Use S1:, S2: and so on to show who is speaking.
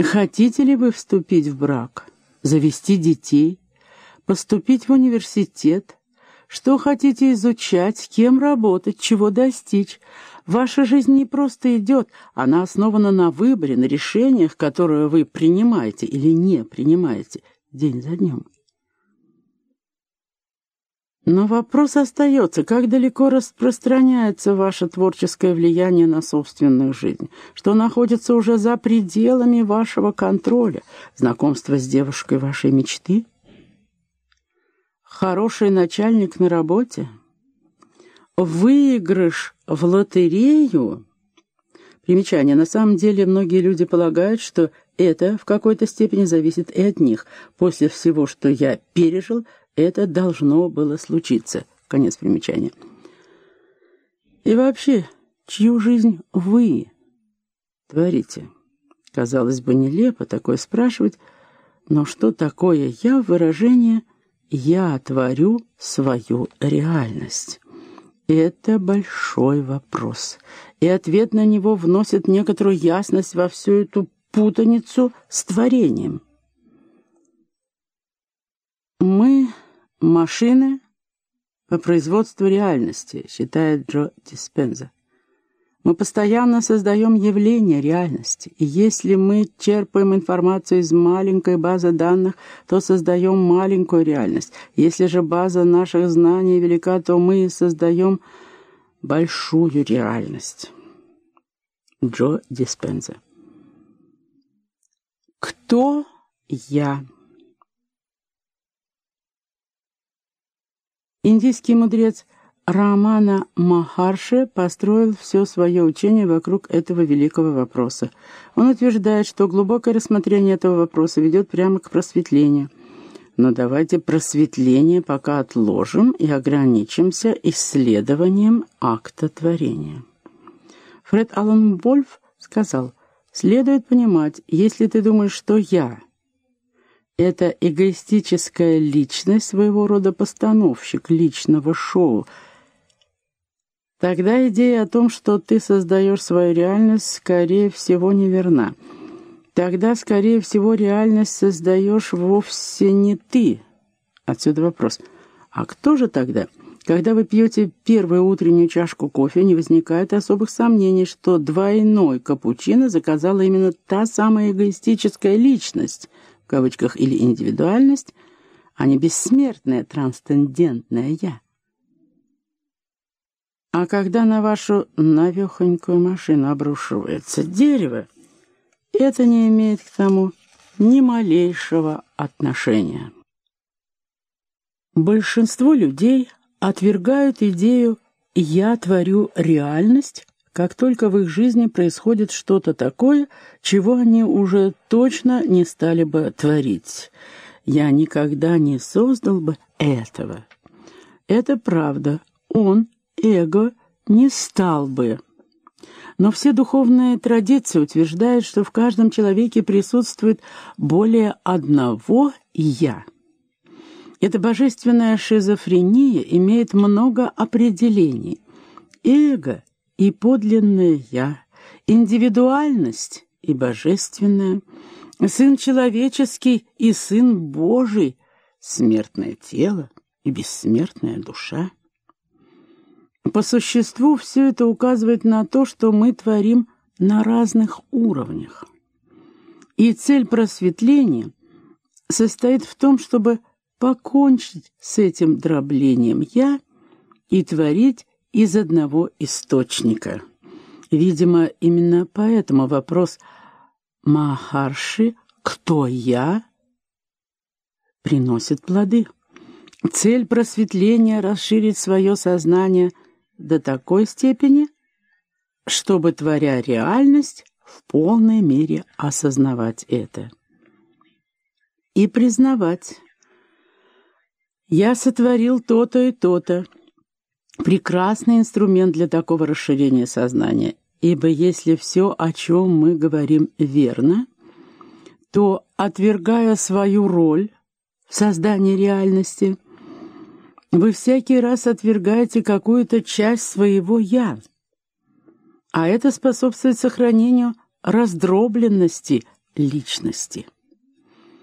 S1: Хотите ли вы вступить в брак, завести детей, поступить в университет? Что хотите изучать, кем работать, чего достичь? Ваша жизнь не просто идет, она основана на выборе, на решениях, которые вы принимаете или не принимаете день за днем. Но вопрос остается, как далеко распространяется ваше творческое влияние на собственную жизнь, что находится уже за пределами вашего контроля, знакомство с девушкой вашей мечты? Хороший начальник на работе? Выигрыш в лотерею? Примечание. На самом деле многие люди полагают, что это в какой-то степени зависит и от них. После всего, что я пережил, это должно было случиться. Конец примечания. И вообще, чью жизнь вы творите? Казалось бы, нелепо такое спрашивать, но что такое «я» выражение «я творю свою реальность»? Это большой вопрос, и ответ на него вносит некоторую ясность во всю эту путаницу с творением. Мы Машины по производству реальности, считает Джо Диспенза. Мы постоянно создаем явление реальности, и если мы черпаем информацию из маленькой базы данных, то создаем маленькую реальность. Если же база наших знаний велика, то мы создаем большую реальность. Джо Диспенза. Кто я? Индийский мудрец Рамана Махарши построил все свое учение вокруг этого великого вопроса. Он утверждает, что глубокое рассмотрение этого вопроса ведет прямо к просветлению. Но давайте просветление пока отложим и ограничимся исследованием акта творения. Фред Аллан Вольф сказал, «Следует понимать, если ты думаешь, что я это эгоистическая личность, своего рода постановщик личного шоу. Тогда идея о том, что ты создаешь свою реальность, скорее всего, неверна. Тогда, скорее всего, реальность создаешь вовсе не ты. Отсюда вопрос. А кто же тогда? Когда вы пьете первую утреннюю чашку кофе, не возникает особых сомнений, что двойной капучино заказала именно та самая эгоистическая личность — в кавычках, или индивидуальность, а не бессмертное трансцендентное «я». А когда на вашу навехонькую машину обрушивается дерево, это не имеет к тому ни малейшего отношения. Большинство людей отвергают идею «я творю реальность» как только в их жизни происходит что-то такое, чего они уже точно не стали бы творить. Я никогда не создал бы этого. Это правда. Он, эго, не стал бы. Но все духовные традиции утверждают, что в каждом человеке присутствует более одного «я». Эта божественная шизофрения имеет много определений. Эго и подлинное «я», индивидуальность и божественное, Сын человеческий и Сын Божий, смертное тело и бессмертная душа. По существу все это указывает на то, что мы творим на разных уровнях. И цель просветления состоит в том, чтобы покончить с этим дроблением «я» и творить из одного источника. Видимо, именно поэтому вопрос Махарши «Кто я?» приносит плоды. Цель просветления — расширить свое сознание до такой степени, чтобы, творя реальность, в полной мере осознавать это. И признавать. Я сотворил то-то и то-то, прекрасный инструмент для такого расширения сознания, ибо если все, о чем мы говорим, верно, то, отвергая свою роль в создании реальности, вы всякий раз отвергаете какую-то часть своего «я», а это способствует сохранению раздробленности личности.